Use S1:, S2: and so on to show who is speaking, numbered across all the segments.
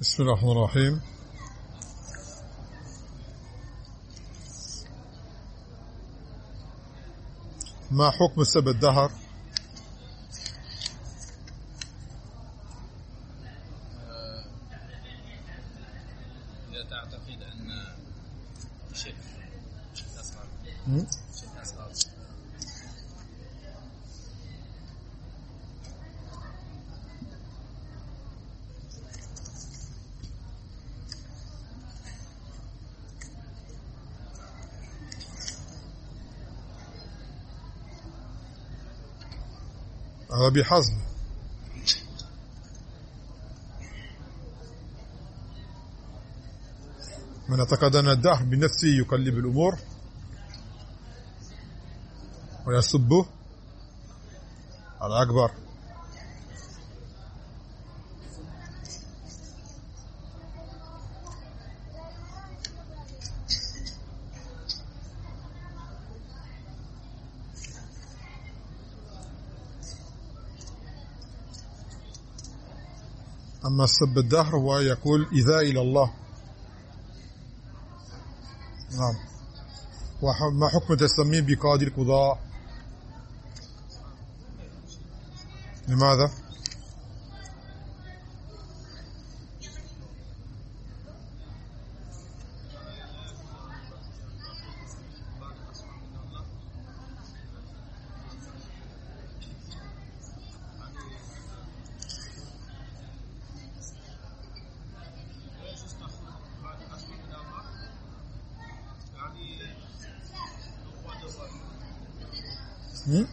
S1: بسم الله الرحمن الرحيم. ما حكم سب الدهر
S2: إذا تعتقد أن شرك شرك أصغر
S1: م?
S2: شرك أصغر
S1: هذا بحسب من اعتقد أن الدهر بنفسه يقلب الأمور ويسبه على أكبر أما سب الدهر هو يقول إذا إلى الله. نعم. وما حكم تسميه بقاضي القضاء؟ لماذا هم؟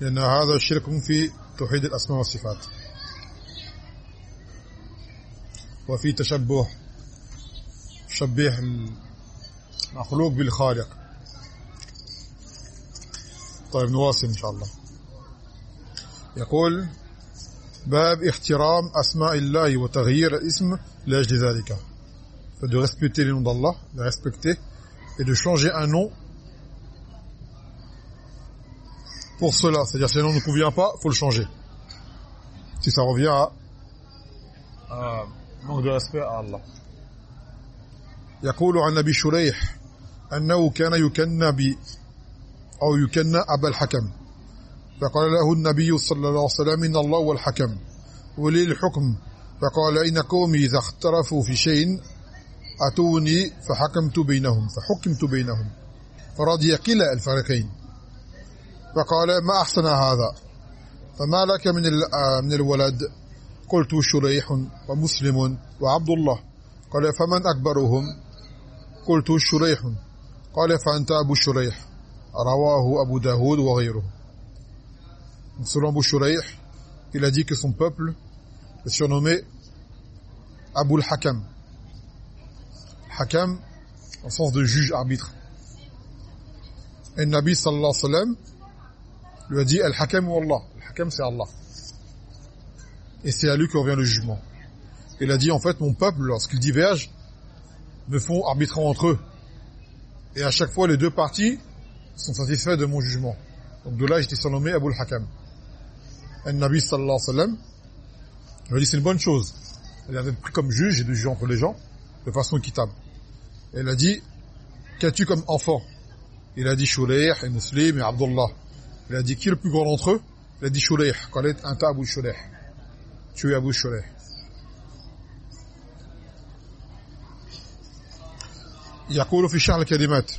S1: لأن هذا شرك في توحيد الأسماء والصفات. وفي تشبه شبيه المخلوق بالخالق. طيب نواصل إن شاء الله. يقول باب احترام أسماء الله وتغيير الاسم لأجل ذلك. de respecter les noms d'Allah, de et de changer un nom pour cela. C'est-à-dire si le nom ne convient pas, faut le changer. Si ça revient à, à manque de respect à Allah. يقول عن أبي شريح أنه كان يكنى ب أو يكنى أبا الحكم فقال له النبي صلى الله عليه وسلم إن الله هو الحكم ولي الحكم فقال إن قومي إذا اختلفوا في شيء أتوني فحكمت بينهم فحكمت بينهم فرضي كلا الفريقين فقال ما أحسن هذا؟ فما لك من آه، من الولد؟ قلت شريح ومسلم وعبد الله. قال فمن أكبرهم؟ قلت شريح. قال فأنت أبو شريح. رواه أبو داود وغيره. سلام ابو شريح il a dit que son peuple est surnommé Abu al-Hakam. Hakam en sens de juge arbitre. Et Nabi sallallahu alayhi wa sallam lui a dit Al-Hakam ou Allah? Al-Hakam c'est Allah. Et c'est à lui que revient le jugement. Il a dit en fait mon peuple, lorsqu'ils divergent, me font arbitrer entre eux. Et à chaque fois les deux parties sont satisfaits de mon jugement. Donc de là j'étais surnommé Abu al-Hakam. Et le Nabi sallallahu alayhi wa sallam il a dit c'est une bonne chose. Il a d'être pris comme juge et de juger entre les gens de façon équitable. Et il a dit qu'as-tu comme enfant? Il a dit Shulaih et Muslim et Abdullah. Il a dit qui est le plus grand d'entre eux Il a dit Shulaih. Quand est un Abu Shulaih. Tu es Abu Shulaih. يقول في شعر الكلمات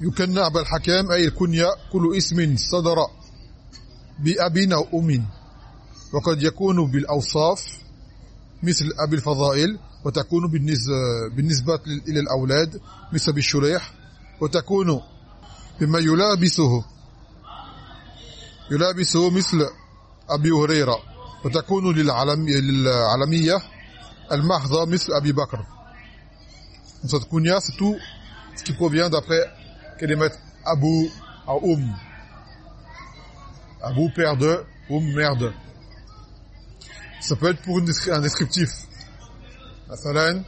S1: يكنى أبا الحكام أي الكنية كل اسم صدر بأب أو أم وقد يكون بالأوصاف مثل أبي الفضائل وتكون بالنسبة إلى الأولاد مثل بالشريح وتكون بما يلابسه يلابسه مثل أبي هريرة وتكون للعلم للعلمية المحضة مثل أبي بكر Donc cette kunya, c'est tout ce qui provient d'après Kelimet Abu à Oum. Abu père de, Oum mère de. ça peut être pour une descri- un descriptif مثلا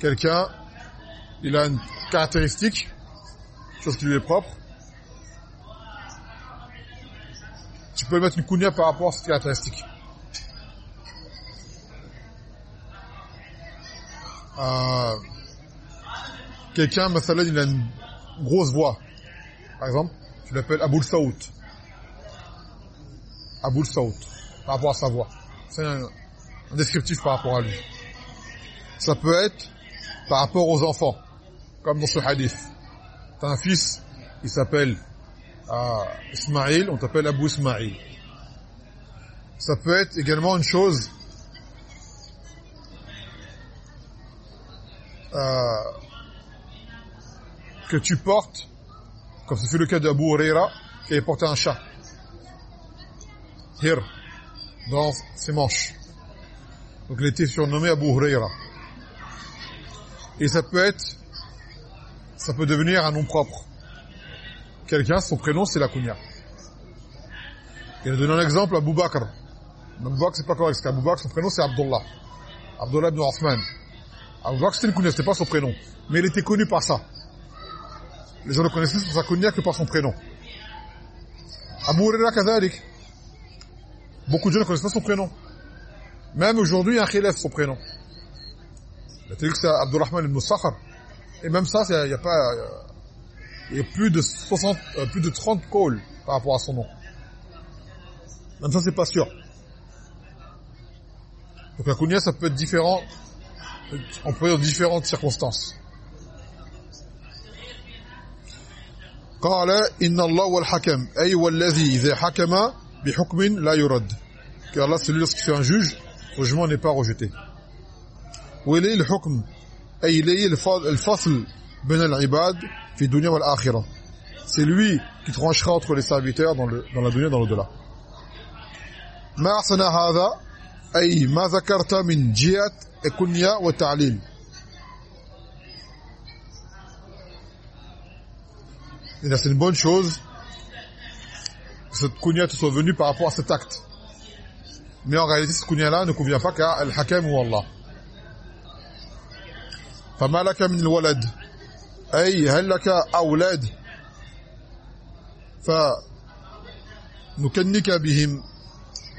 S1: quelqu'un Il a une caractéristique, chose qui lui est propre. Tu peux mettre une kunya par rapport à cette caractéristique. Euh, quelqu'un, Masalad, il a une grosse voix. Par exemple, tu l'appelles Aboul Saoud. Aboul Saoud, par rapport à sa voix. C'est un, un descriptif par rapport à lui. Ça peut être par rapport aux enfants comme dans ce hadith. T'as un fils, il s'appelle euh, on t'appelle Abou Ismaïl. Ça peut être également une chose euh, que tu portes, comme ce fut le cas d'Abu Huraira, qui avait porté un chat. Hir, dans ses manches. Donc il était surnommé Abu Huraira. Et ça peut être, ça peut devenir un nom propre. Quelqu'un, son prénom, c'est la kunya. Il a donné un exemple, Abu Bakr. Abu Bakr, c'est pas correct, parce Bakr, son prénom, c'est Abdullah. Abdullah ibn Othman. Abu Bakr, c'était une kunya, c'était pas son prénom. Mais il était connu par ça. Les gens le connaissaient pour sa kunya que par son prénom. Abu Huraira Kadalik. Beaucoup de gens ne connaissent pas son prénom. Même aujourd'hui, il y a un khilaf son prénom. Il a dit que c'est Abdurrahman ibn Sakhar Et même ça, il n'y a pas... Il y a plus de 60, euh, plus de 30 calls par rapport à son nom. Même ça, c'est pas sûr. Donc la kunya, ça peut être différent, on peut dans différentes circonstances. قال إن الله هو الحكم أي والذي إذا حكم بحكم لا يرد car Allah celui lorsqu'il fait un juge le jugement n'est pas rejeté وإليه الحكم أي إليه الفصل بين العباد في الدنيا والآخرة c'est lui qui tranchera entre les serviteurs dans, le, dans la dunya et dans l'au-delà ما أحسن هذا أي ما ذكرت من جهة الكنية والتعليل Et là, c'est une bonne chose que cette kunya te soit venue par rapport à cet acte. Mais en réalité, cette kunya-là ne convient pas qu'à Al-Hakam ou Allah. فما لك من الولد أي هل لك أولاد فنكنك بهم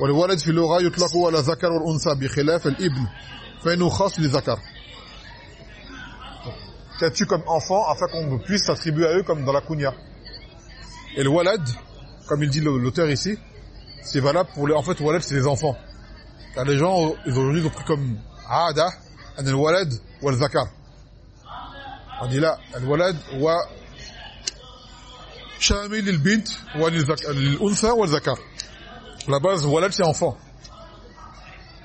S1: والولد في اللغة يطلق على ذكر والأنثى بخلاف الابن فإنه خاص لذكر Qu'as-tu comme enfant afin qu'on puisse s'attribuer à eux comme dans la kunya Et le walad, comme il dit l'auteur ici, c'est valable pour les... En fait, walad, c'est les enfants. Car les gens, aujourd'hui, ils ont pris comme aada, an al-walad wa al-zakar. On dit là, al-walad wa shamil al-bint wa al-untha wa al-zakar. La base, walad, c'est enfant.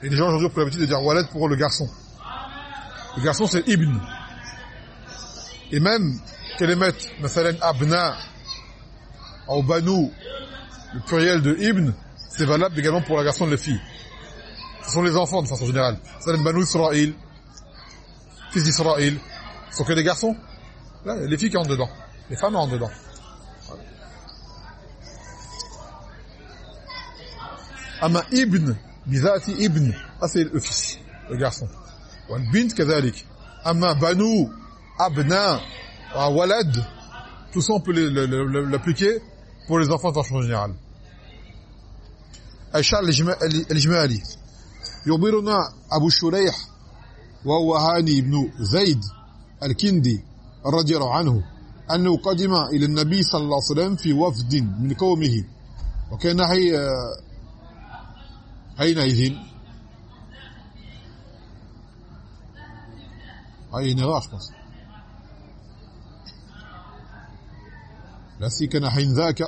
S1: Et les gens aujourd'hui ont pris l'habitude de dire walad pour le garçon. Le garçon, c'est ibn. Et même, kalimat, مثلا abna, ou banu, le pluriel de ibn, c'est valable également pour la garçon et les filles. Ce sont les enfants de façon générale. مثلا banu Israël, fils d'Israël, ce sont que des garçons. Là, les filles qui entrent dedans. Les femmes entrent dedans. Ama ibn, bizati ibn, ça c'est le fils, le garçon. Bint كذلك. Ama banu, abna, walad, tout ça on peut l'appliquer pour les enfants de façon générale. الشعر الإجمالي يخبرنا أبو الشريح وهو هاني بن زيد الكندي رضي الله عنه أنه قدم إلى النبي صلى الله عليه وسلم في وفد من قومه. وكان هي une erreur je pense là كان حين ذاك.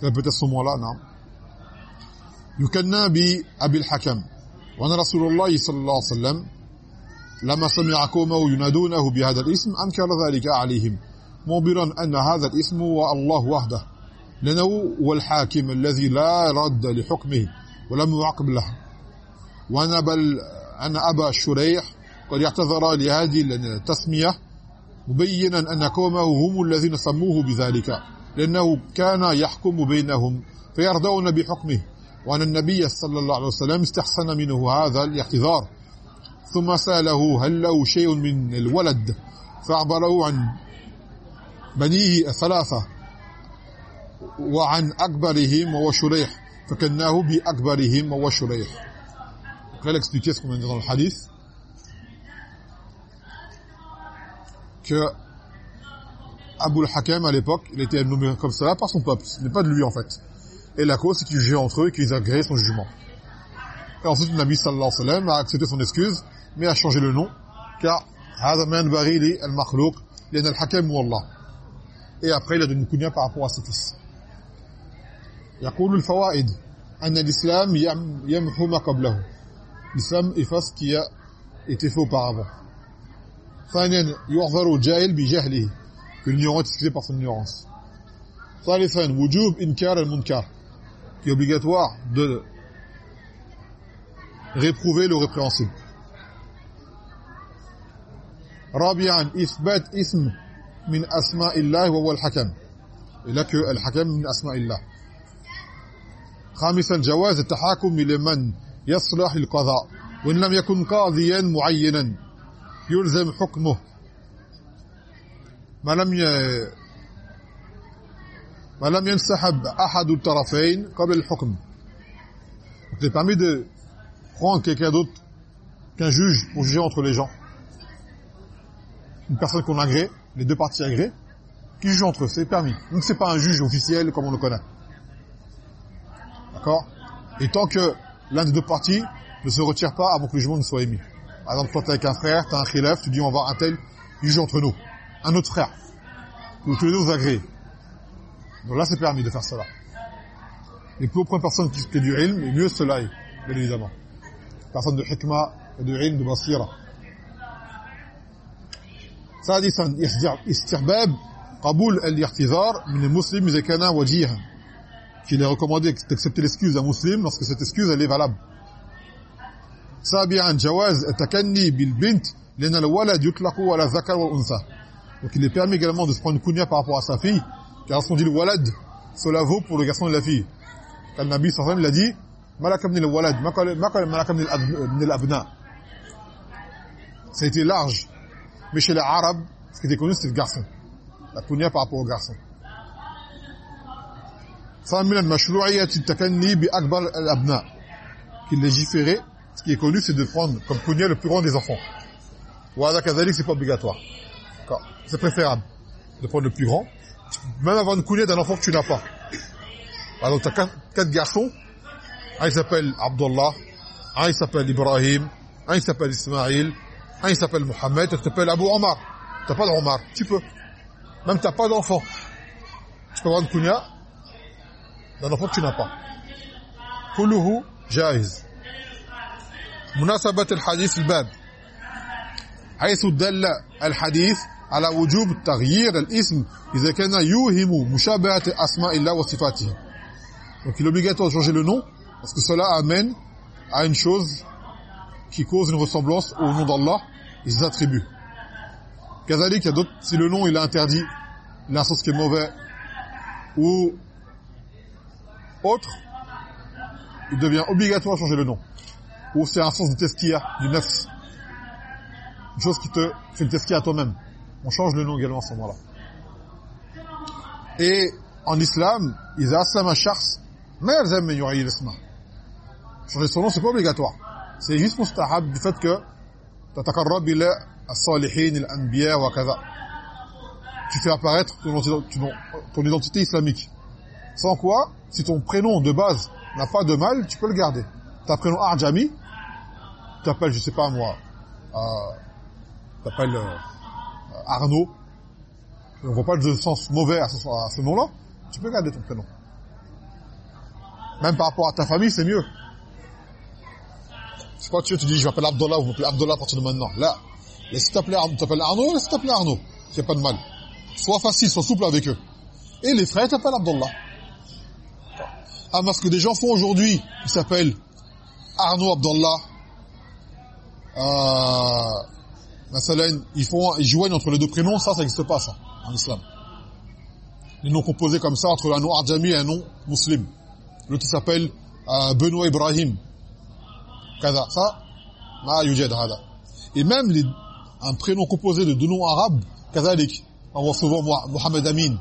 S1: peut-être نعم. يكنى بأبي الحكم. وأن رسول الله صلى الله عليه وسلم لما سمع قومه ينادونه بهذا الاسم أنكر ذلك عليهم مخبرا أن هذا الاسم هو الله وحده. لأنه هو الحاكم الذي لا رد لحكمه ولم يعقب له. وأن بل أن أبا الشريح قد اعتذر لهذه التسمية مبينا أن قومه هم الذين سموه بذلك لأنه كان يحكم بينهم فيرضون بحكمه. وأن النبي صلى الله عليه وسلم استحسن منه هذا الاعتذار. ثم سأله هل له شيء من الولد فأعبره عن بنيه ثلاثة وعن أكبرهم وهو شريح فكناه بأكبرهم وهو شريح Donc là, elle expliquait ce qu'on a dit dans le hadith, que Abu al-Hakam, à l'époque, il était nommé comme cela par son peuple. Ce n'est pas de lui, en fait. Et la cause, c'est qu'il jugeait entre eux et qu'ils agréaient son jugement. Et ensuite, le Nabi sallallahu alayhi wa sallam a accepté son excuse, mais a changé le nom, car هذا ما ينبغي للمخلوق لأن الحكم هو الله. Et après, il a donné une kunya par rapport à ses fils. يقول الفوائد أن الإسلام يم- يمحو ما قبله. L'islam efface ce qui a été fait auparavant. ثانيا يعذر الجاهل بجهله que l'ignorant est excusé par son ignorance. ثالثا وجوب إنكار المنكر qui est obligatoire de réprouver le répréhensible. رابعا إثبات اسم من أسماء الله وهو الحكم. que الحكم من أسماء الله. خامسا جواز التحاكم إلى من يصلح للقضاء وإن لم يكن قاضيا معينا. يلزم حكمه. ما لم ي... ما لم ينسحب أحد الطرفين قبل الحكم. Donc, permis de prendre quelqu'un d'autre qu'un juge pour juger entre les gens. Une personne qu'on agrée, les deux parties agréées, qui juge entre eux, c'est permis. Donc c'est pas un juge officiel comme on le connaît. D'accord? Et tant que l'un des deux parties ne se retire pas avant que le jugement ne soit émis. Par exemple, toi, t'es avec un frère, t'as un khilaf, tu dis on va un tel, il juge entre nous. Un autre frère. Ou tous les deux vous. Donc là, c'est permis de faire cela. Et plus auprès personne qui fait du ilm, mieux cela est, bien évidemment. Personne de hikmah, de ilm, de basira. ثالثا استحباب قبول الاعتذار من المسلم إذا كان وجيها qu'il est recommandé d'accepter l'excuse d'un musulman lorsque cette excuse elle est valable. سابعا جواز التكني بالبنت لأن الولد يطلق على الذكر والأنثى. Donc il est permis également de se prendre une kunya par rapport à sa fille, car lorsqu'on dit le walad, cela vaut pour le garçon et la fille. Car le Nabi sallallahu alayhi wa sallam l'a dit, malaka min al-walad, ma qala malaka min al-abna. Ça a été large. Mais chez les Arabes, ce qui était connu, c'était le garçon. La kunya par rapport au garçon. Qu'il légiférait, ce qui est connu, c'est de prendre comme kunya le plus grand des enfants. Wada Kazalik, c'est pas obligatoire. C'est préférable de prendre le plus grand. Même avant de couler d'un enfant que tu n'as pas. Alors, tu as quatre, garçons. Un, il s'appelle Abdullah. Un, il s'appelle Ibrahim. Un, il s'appelle Ismaïl. un il s'appelle Mohamed tu t'appelles Abu Omar tu n'as pas d'Omar tu peux même tu n'as pas d'enfant tu peux avoir une kunya d'un enfant que tu n'as pas. كله جائز مناسبة الحديث الباب حيث دل الحديث على وجوب تغيير الاسم إذا كان يوهم مشابهة أسماء الله وصفاته donc il est obligatoire de changer le nom parce que cela amène à une chose qui cause une ressemblance au nom d'Allah des attributs. Kazalik, il y a d'autres, si le nom il est interdit, la chose qui est mauvais ou autre, il devient obligatoire de changer le nom. Ou c'est un sens de teskia, du neuf. Une chose qui te fait le teskia à toi-même. On change le nom également à ce moment-là. Et en islam, ils aslama shars, mais elles aiment Changer son nom, c'est pas obligatoire. C'est juste mustahab du fait que tu fais apparaître ton, identité islamique. Sans quoi, si ton prénom de base n'a pas de mal, tu peux le garder. Ta prénom Arjami, tu t'appelles, je sais pas moi, euh, t'appelles euh, Arnaud, et on voit pas le sens mauvais à ce nom-là, tu peux garder ton prénom. Même par rapport à ta famille, c'est mieux. C'est pas que tu dis, je m'appelle Abdullah, vous m'appelez Abdullah à partir de maintenant. Là, laisse t'appeler Arnaud, laisse t'appeler Arnaud. A pas de mal. Sois facile, sois souple avec eux. Et les frères t'appellent Abdullah. Ah, parce que des gens font aujourd'hui, ils s'appellent Arnaud Abdallah, euh, ils font, ils joignent entre les deux prénoms, ça, ça n'existe pas, ça, en islam. Les noms composés comme ça, entre un nom Arjami et un nom musulman. L'autre, s'appelle euh, Benoît Ibrahim كذا ça ما يوجد هذا et même les, un prénom composé de deux noms arabes كذلك on voit souvent Mohamed Amin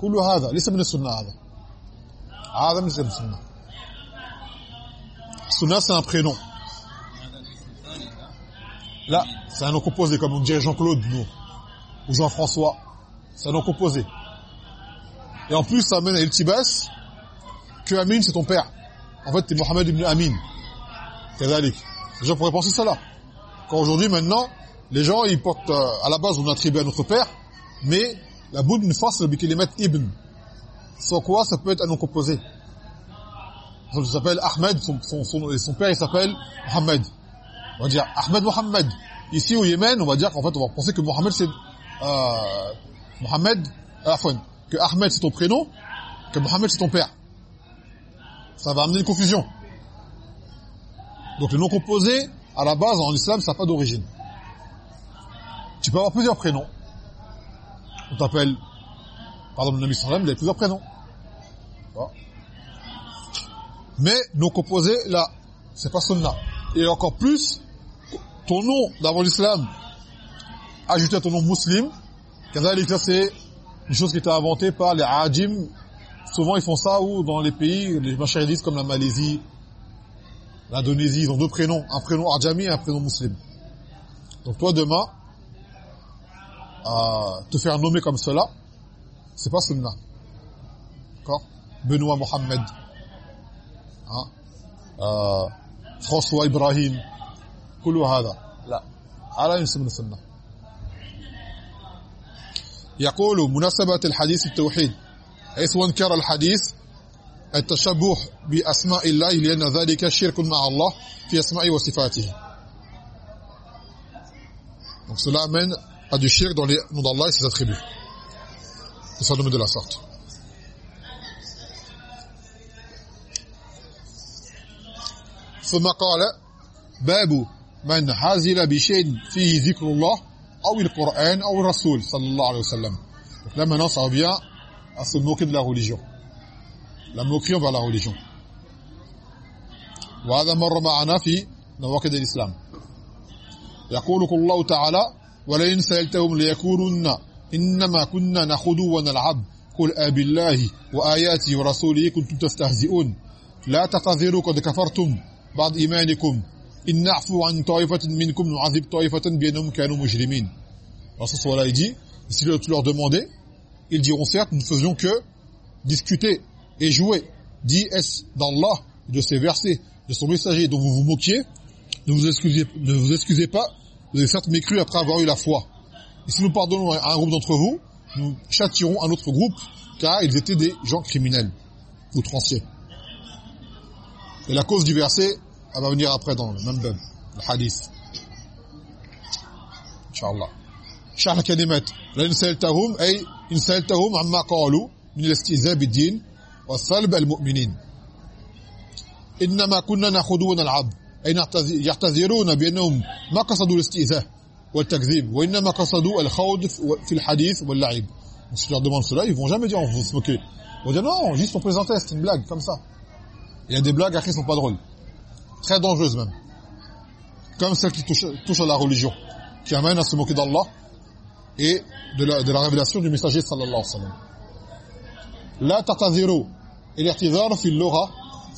S1: كل هذا ليس من السنة هذا هذا من السنة Sunna c'est un prénom là c'est un nom composé comme on dirait Jean-Claude nous ou Jean-François c'est un nom composé et en plus ça amène à Iltibas que Amin c'est ton père en fait, es Mohamed ibn Amin. Les gens pourraient penser ça là. Quand aujourd'hui, maintenant, les gens, ils portent, euh, à la base, on attribue à notre père, mais la bout d'une c'est le mettre ibn. Sans quoi, ça peut être un nom composé. Il s'appelle Ahmed, son, son, son, père, il s'appelle Mohamed. On va dire Ahmed Mohamed. Ici, au Yémen, on va dire qu'en fait, on va penser que Mohamed, c'est... Euh, Mohamed, à que Ahmed, c'est ton prénom, que Mohamed, c'est ton père ça va amener une confusion. Donc le nom composé, à la base, en islam, ça n'a pas d'origine. Tu peux avoir plusieurs prénoms. On t'appelle, par exemple, le Nabi sallam, il a plusieurs prénoms. Mais nom composé, là, c'est pas sunnah. Et encore plus, ton nom d'avant l'islam, ajouté à ton nom musulman, là, c'est une chose qui était inventée par les ajim Souvent, ils font ça ou dans les pays, les machéridistes comme la Malaisie, l'Indonésie, ils ont deux prénoms, un prénom Arjami et un prénom musulman. Donc toi, demain, euh, te faire nommer comme cela, c'est pas sunnah. D'accord Benoît Mohammed. Hein euh, François Ibrahim. كل هذا لا على يسمى السنه يقول مناسبه الحديث التوحيد حيث انكر الحديث التشبه بأسماء الله لأن ذلك شرك مع الله في أسمائه وصفاته. Donc cela amène à du shirk dans les noms d'Allah et ses attributs. Et ça nous met de la sorte. ثم قال باب من حازل بشيء فيه ذكر الله أو القرآن أو الرسول صلى الله عليه وسلم. لما نصب بها اصل موكب لا religion. La moquerie envers la religion. وهذا مر معنا في نواقض الإسلام. يقول الله تعالى ولئن سألتهم ليكونن إنما كنا نخوض ونلعب. قل آب الله وآياته ورسوله كنتم تستهزئون. لا تعتذروا قد كفرتم بعد إيمانكم. إن نعفو عن طائفة منكم نعذب طائفة بأنهم كانوا مجرمين. Rasul sallallahu dit si tu leur demandais ils diront certes, nous ne faisions que discuter et jouer. Dit est d'Allah, de ses versets, de son messager dont vous vous moquiez, ne vous excusez, ne vous excusez pas, vous avez certes mécru après avoir eu la foi. Et si nous pardonnons à un groupe d'entre vous, nous châtirons un autre groupe, car ils étaient des gens criminels, outranciers. Et la cause du verset, elle va venir après dans le même le hadith. Inch'Allah. شرح كلمة لئن سألتهم أي إن سألتهم عما قالوا من الاستئذاء بالدين وصلب المؤمنين. إنما كنا نخوض ونلعب اين يعتذرون بأنهم ما قصدوا الاستئذاء والتكذيب وإنما قصدوا الخوض في الحديث واللعب. مش لو دمون سلا يفون جامي دي اون فوس أوكي وده نو جيست اون بريزونتي استين بلاغ كوم سا يا دي بلاغ أخي سون با درول تري دونجوز ميم كوم سيل كي توش توش لا ريليجيون كي أمان اس موكي دالله اي دو لا دو لا ريفيلاسيون دو ميساجير صلى الله عليه وسلم لا تعتذروا الاعتذار في اللغة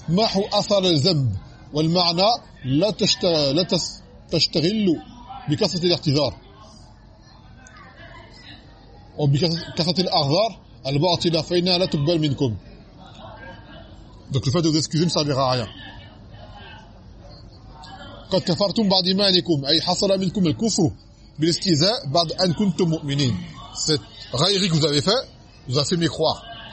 S1: محو أثر الذنب والمعنى لا تشتغل لا تشتغل بكثرة الاعتذار. وبكثرة الأعذار الباطلة فإنها لا تقبل منكم. Donc le fait de vous excuser ne servira à rien. قد كفرتم بعد إيمانكم أي حصل منكم الكفر cette raillerie que vous avez fait vous a fait mécroire.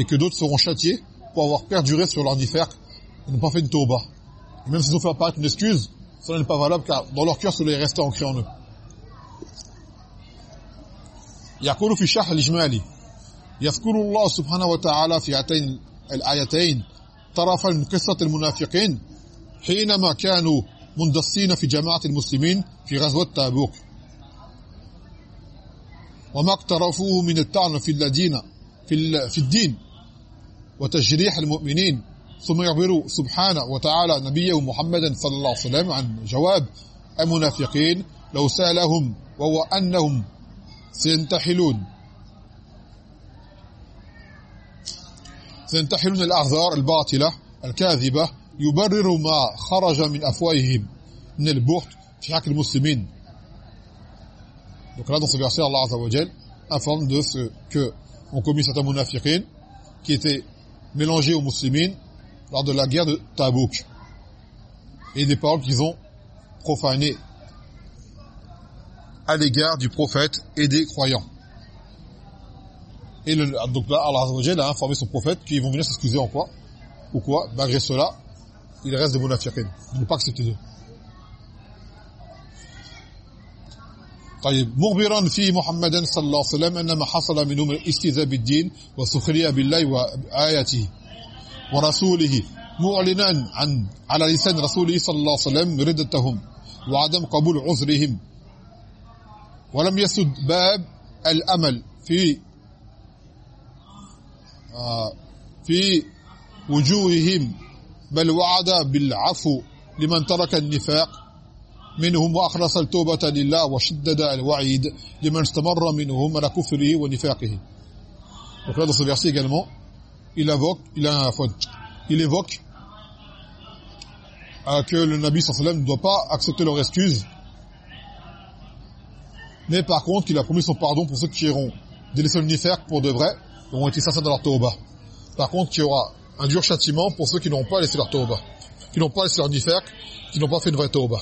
S1: et que d'autres seront châtiés pour avoir perduré sur leur nifaq ils n'ont pas fait une tauba. Et même s'ils ont fait apparaître une excuse, ça n'est pas valable car dans leur cœur, cela est resté ancré en eux. يقول في شرح الإجمالي يذكر الله سبحانه وتعالى في هاتين الآيتين طرفا من قصة المنافقين حينما كانوا مندسين في جماعة المسلمين في غزوة تابوك وما اقترفوه من الطعن في الذين في في الدين وتجريح المؤمنين ثم يخبر سبحانه وتعالى نبيه محمدا صلى الله عليه وسلم عن جواب المنافقين لو سألهم وهو أنهم سينتحلون. سينتحلون الاعذار الباطلة الكاذبة يبرر ما خرج من أفواههم من البخت في حق المسلمين. Donc là, dans ce verset, Allah Azza wa Jal informe de ce que commis certains qui étaient mélangés aux musulmans lors de la guerre de Tabouk et des paroles qu'ils ont profanées à l'égard du prophète et des croyants. Et le, donc là, Allah a informé son prophète qu'ils vont venir s'excuser en quoi Ou Malgré cela, il reste des munafiqin. Il ne pas accepter d'eux. طيب مخبرا في محمد صلى الله عليه وسلم أن ما حصل منهم الاستهزاء بالدين والسخريه بالله وآياته ورسوله معلنا عن على لسان رسوله صلى الله عليه وسلم ردتهم وعدم قبول عذرهم. ولم يسد باب الأمل في في وجوههم بل وعد بالعفو لمن ترك النفاق منهم واخلص التوبه لله وشدد الوعيد لمن استمر منهم على كفره ونفاقه Donc là dans ce verset également, il invoque, il a un il évoque euh, que le Nabi sallallahu alayhi wa sallam ne doit pas accepter leur excuse mais par contre qu'il a promis son pardon pour ceux qui auront délaissé le nifaq pour de vrai et ont été sincères dans leur tauba. Par contre, qu'il y aura un dur châtiment pour ceux qui n'ont pas laissé leur tauba, qui n'ont pas laissé leur nifaq, qui n'ont pas fait une vraie tauba.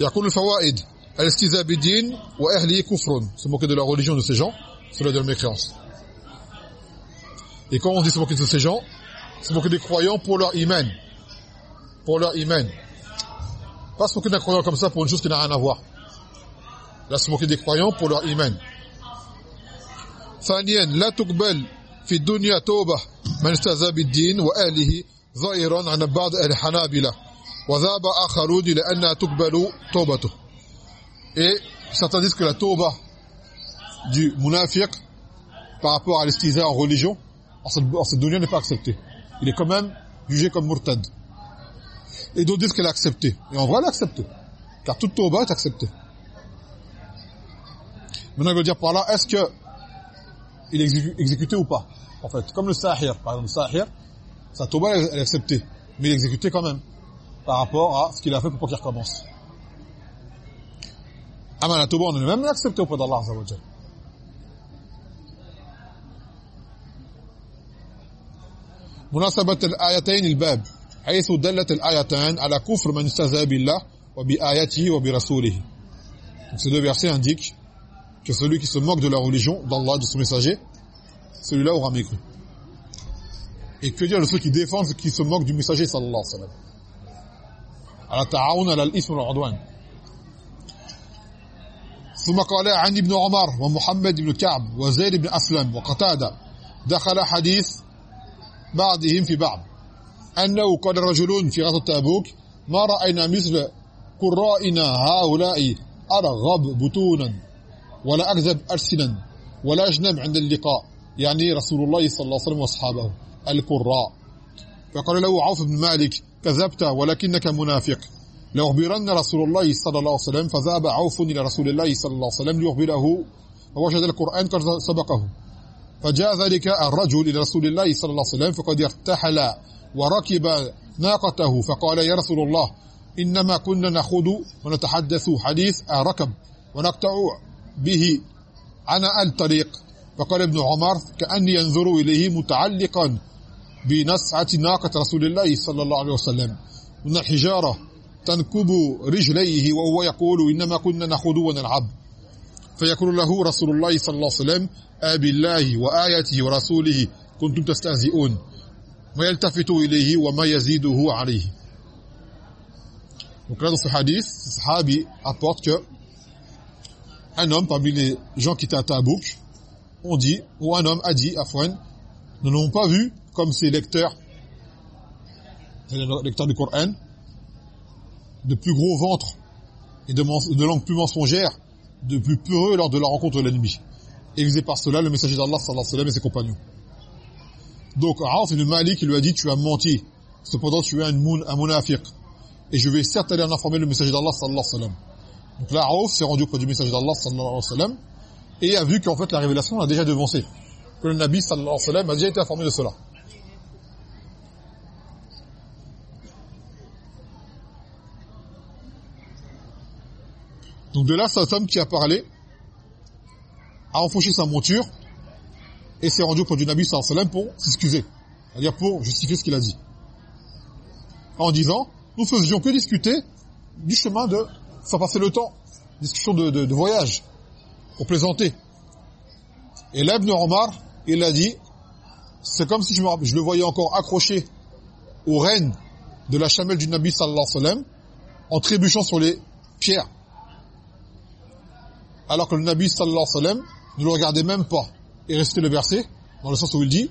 S1: يقول الفوائد الاستهزاء بالدين واهله كفر se moquer de la religion de ces gens cela de la mécréance et quand on dit se moquer de ces gens se moquer des croyants pour leur iman pour leur iman pas se moquer d'un croyant comme ça pour une chose qui n'a rien à voir là se moquer des croyants pour leur iman ثانيا لا تقبل في الدنيا توبه من استهزأ بالدين واهله ظاهرا عن بعض الحنابلة وذهب آخرون لأنها تقبل توبته et certains disent que la tauba du munafiq par rapport à l'estiza en religion en cette, en cette dunya n'est pas acceptée il est quand même jugé comme murtad et d'autres disent qu'elle est acceptée et en vrai elle est acceptée car toute tauba est acceptée maintenant il veut dire par là est-ce que il est exécuté ou pas en fait comme le sahir par exemple le sahir sa tauba elle est acceptée mais il est exécuté quand même par rapport à ce qu'il a fait pour qu'il recommence. Ama la tauba, on est même accepté auprès d'Allah Azza wa Jal. مناسبة الآيتين الباب حيث دلت الآيتان على كفر من استهزأ بالله وبآياته وبرسوله. Donc ces deux versets indiquent que celui qui se moque de la religion, d'Allah, de son messager, celui-là aura mécru. Et que dire de ceux qui défendent, qui se moquent du messager sallallahu alayhi wa sallam على تعاون على الإثم والعدوان. ثم قال عن ابن عمر ومحمد بن كعب وزيد بن أسلم وقتادة دخل حديث بعضهم في بعض. أنه قال رجل في غزوة تابوك ما رأينا مثل قرائنا هؤلاء أرغب بطونا ولا أكذب أرسنا ولا أجنب عند اللقاء. يعني رسول الله صلى الله عليه وسلم وأصحابه القراء. فقال له عوف بن مالك كذبت ولكنك منافق. لأخبرن رسول الله صلى الله عليه وسلم فذهب عوف إلى رسول الله صلى الله عليه وسلم ليخبره. فوجد القرآن قد سبقه. فجاء ذلك الرجل إلى رسول الله صلى الله عليه وسلم فقد ارتحل وركب ناقته. فقال يا رسول الله إنما كنا نخوض ونتحدث حديث ركب ونقطع به عن الطريق. فقال ابن عمر كأني ينظر إليه متعلقا بنسعه ناقة رسول الله صلى الله عليه وسلم. من الحجاره تنكب رجليه وهو يقول إنما كنا نخوض ونلعب. فيقول له رسول الله صلى الله عليه وسلم آه ابي الله وآياته ورسوله كنتم تستهزئون. ما يلتفت إليه وما يزيده عليه. وكذا في حديث الصحابي apporte que un homme parmi les gens qui étaient à Tabuk on dit ou un homme a dit à Fouane nous n'avons pas vu comme ces lecteurs les lecteurs du Coran de plus gros ventre et de, de langue plus mensongère de plus peureux lors de la rencontre de l'ennemi. Et visé par cela le messager d'Allah sallallahu alayhi wa sallam et ses compagnons. Donc Aouf ibn Malik lui a dit tu as menti. Cependant tu es un, moun, un et je vais certes aller en informer le messager d'Allah sallallahu alayhi wa sallam. Donc là Aouf s'est rendu auprès du messager d'Allah sallallahu alayhi wa sallam et a vu qu'en fait la révélation a déjà devancé. Que le Nabi sallallahu alayhi wa sallam a déjà été informé de cela donc de là cet homme qui a parlé a enfoncé sa monture et s'est rendu auprès du Nabi sallallahu alayhi wa pour s'excuser, c'est-à-dire pour justifier ce qu'il a dit. En disant, nous faisions que discuter du chemin de faire passer le temps, discussion de, voyage, pour plaisanter. Et là, Ibn Omar, il a dit, c'est comme si je le voyais encore accroché aux rênes de la chamelle du Nabi sallallahu alayhi wa sallam, en trébuchant sur les pierres Alors que le Nabi sallallahu alayhi wa sallam ne le regardait même pas et réciter le verset, dans le sens où il dit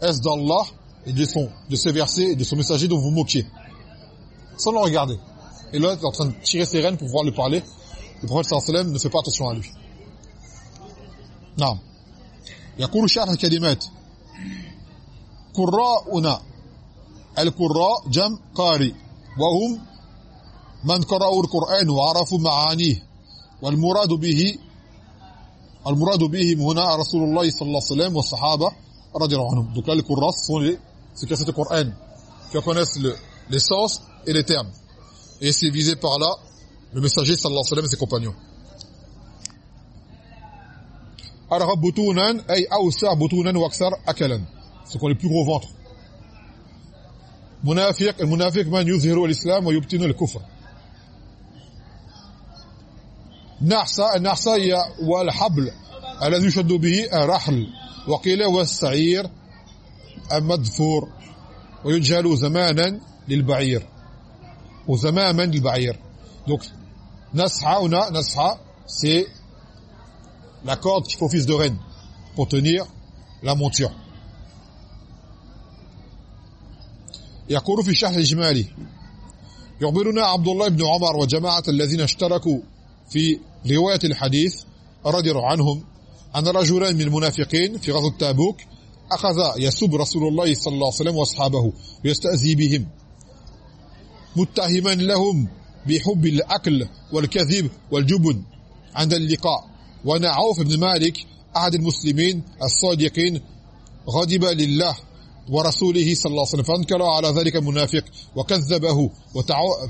S1: Est-ce d'Allah et de, son, de ses versets et de son messager dont vous moquiez Sans le regarder. Et là, il est en train de tirer ses rênes pour pouvoir lui parler. Le prophète sallallahu alayhi wa sallam ne fait pas attention à lui. نعم يقول شرح الكلمات قراؤنا القراء جم قارئ وهم من قرأوا القرآن وعرفوا معانيه والمراد به المراد بهم هنا رسول الله صلى الله عليه وسلم والصحابه رضي الله عنهم donc là les qurras sont les ceux qui recitent le Coran qui connaissent le, les sens et les termes et c'est visé par là le messager sallallahu alayhi wa sallam et ses compagnons arghab butunan ay awsa butunan wa akthar akalan ceux qui ont les plus gros ventres munafiq المنافق من يظهر الاسلام ويبطن الكفر نحسا النحسا هي والحبل الذي يشد به الرحل. وقيل هو السعير المدفور ويجهل زمانا للبعير. وزماما للبعير. Donc nasha ou na nasha c'est la corde qui fait office de reine pour tenir la monture. يقول في شرح الإجمالي يخبرنا عبد الله بن عمر وجماعة الذين اشتركوا في رواية الحديث رضي الله عنهم أن رجلا من المنافقين في غزوة تابوك أخذ يسب رسول الله صلى الله عليه وسلم وأصحابه ويستأذي بهم متهما لهم بحب الأكل والكذب والجبن. عند اللقاء وأنا عوف بن مالك أحد المسلمين الصادقين غضب لله ورسوله صلى الله عليه وسلم فأنكر على ذلك المنافق وكذبه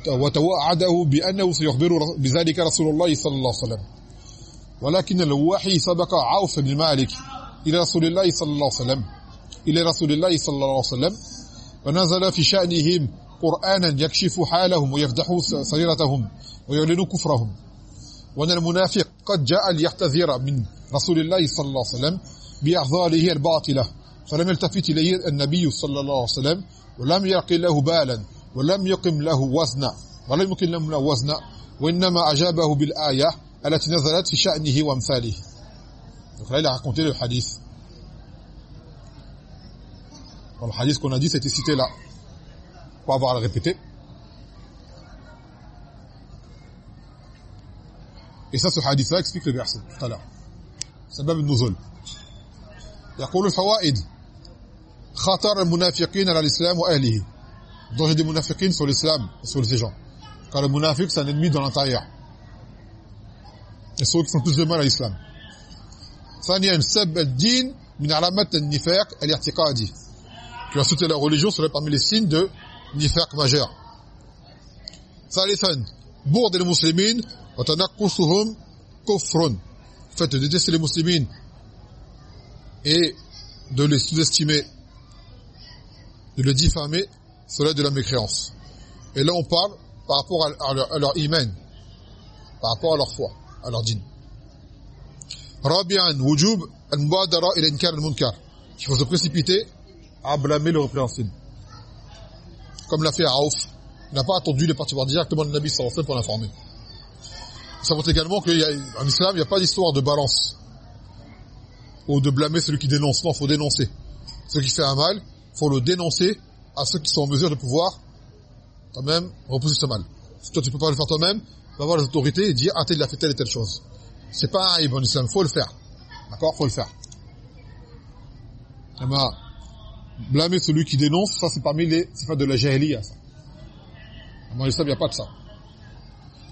S1: وتوعده بأنه سيخبر بذلك رسول الله صلى الله عليه وسلم. ولكن الوحي سبق عوف بن مالك إلى رسول الله صلى الله عليه وسلم إلى رسول الله صلى الله عليه وسلم ونزل في شأنهم قرآنا يكشف حالهم ويفضح سريرتهم ويعلن كفرهم. وأن المنافق قد جاء ليحتذر من رسول الله صلى الله عليه وسلم بأعذاره الباطلة. فلم يلتفت إليه النبي صلى الله عليه وسلم ولم يقل له بالا ولم يقم له وزنا ولم يقم له وزنا وإنما أجابه بالآية التي نزلت في شأنه وأمثاله. Donc là il a raconté le hadith. Bon, le hadith qu'on a dit c'était cité là. Pour avoir à le répéter. Et ça ce hadith là explique le verset tout à l'heure. سبب النزول يقول الفوائد خطر المنافقين على الاسلام واهله danger des munafiqin sur l'islam et sur les gens car le munafiq c'est un ennemi dans l'intérieur et ceux qui font plus de mal à l'islam ثانيا سب الدين من علامات النفاق الاعتقادي qui insulter la religion serait parmi les signes de nifaq majeur ثالثا بغض المسلمين وتنقصهم كفر fait de détester les musulmans et de les sous-estimer de le diffamer, cela est de la mécréance. Et là, on parle par rapport à leur, à iman, par rapport à leur foi, à leur dîne. Rabi'an, wujub, al-mubadara et l'inkar al-munkar. Il faut se précipiter à blâmer le répréhensible. Comme l'a fait Aouf. Il n'a pas attendu de partir voir directement le Nabi sallallahu alayhi pour l'informer. Ça montre également qu'en islam, il n'y a pas d'histoire de balance ou de blâmer celui qui dénonce. Non, il faut dénoncer. Celui qui fait un mal, faut le dénoncer à ceux qui sont en mesure de pouvoir quand même repousser ce mal. Si toi tu peux pas le faire toi-même, va voir les autorités et dire ah il a fait telle et telle chose. C'est pas un ibn islam, faut le faire. D'accord? Faut le faire. Et ben, blâmer celui qui dénonce, ça c'est parmi les c'est pas de la jahiliya ça. Dans l'islam, il n'y a pas de ça.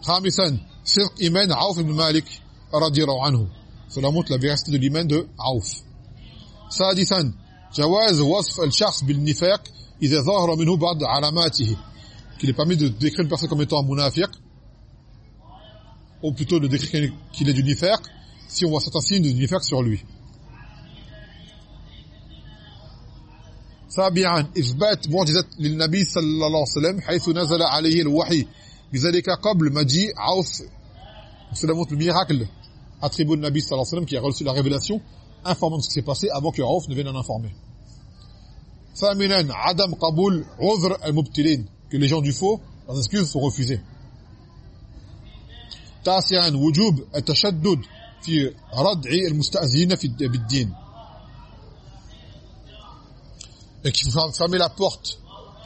S1: Khamisan, sirq iman ibn Malik radiyallahu anhu. Cela montre la véracité de l'iman de Auf. Sadisan, جواز وصف الشخص بالنفاق إذا ظهر منه بعض علاماته qu'il est permis de décrire une personne comme étant un munafiq ou plutôt de décrire qu'il est du nifaq si on voit certains signes de nifaq sur lui سابعا إثبات معجزة للنبي صلى الله عليه وسلم حيث نزل عليه الوحي بذلك قبل مجيء عوف cela montre le miracle attribué au Nabi sallallahu alayhi wa sallam qui a reçu la révélation informant de ce qui s'est passé avant que Raouf ne vienne en informer. Thaminan, Adam Qaboul, Uzr al-Mubtilin, que les gens du faux, leurs excuses sont refusées. Tasiran, Wujub al-Tashaddud, fi rad'i al-Musta'azina bid-Din. Et qu'il faut fermer la porte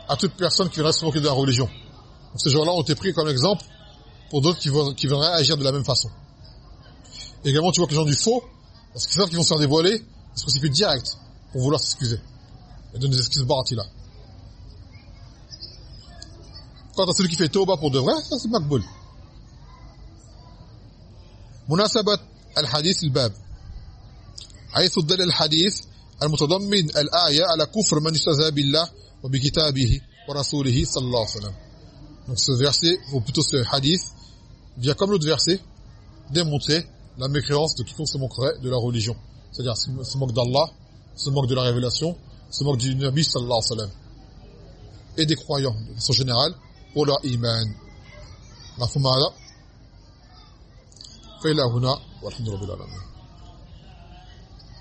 S1: à toute personne qui viendrait se moquer de la religion. Donc ces gens-là ont été pris comme exemple pour d'autres qui, qui viendraient agir de la même façon. Également, tu vois que les gens du faux parce qu'ils savent qu'ils vont se faire dévoiler, ils se précipitent direct pour vouloir s'excuser. Et donner des excuses là. Quant à celui qui fait tauba pour de vrai, ça c'est makboul. مناسبة الحديث الباب حيث دل الحديث المتضمن الآية على كفر من استهزأ بالله وبكتابه ورسوله صلى الله عليه وسلم. Donc ce verset, ou plutôt ce hadith, vient comme l'autre verset démontrer la mécréance de quiconque se moquerait de la religion. C'est-à-dire se moque d'Allah, se moque de la révélation, se moque du Nabi sallallahu alayhi wa sallam. Et des croyants, de façon générale, pour leur iman. مفهوم هذا فإلى هنا والحمد لله رب العالمين